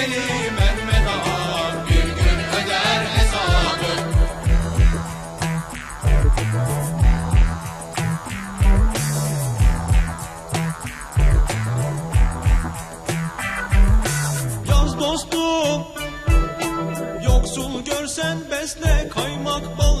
seni Mehmet Ağa bir gün öder hesabı. Yaz dostum, yoksul görsen besle kaymak bal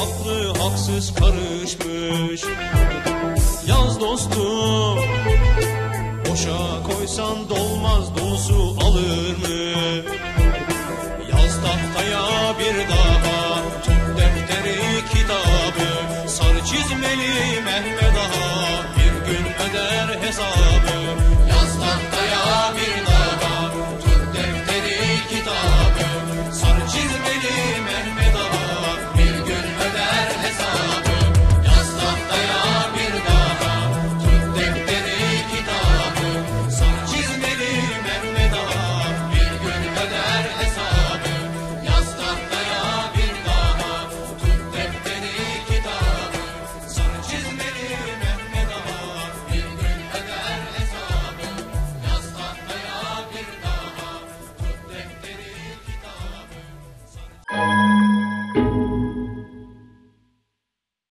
haklı haksız karışmış. Yaz dostum Boşa koysan dolmaz dolusu alır mı? Yaz tahtaya bir daha Tut defteri kitabı. Sarı çizmeli Mehmet Ağa Bir gün öder hesabı.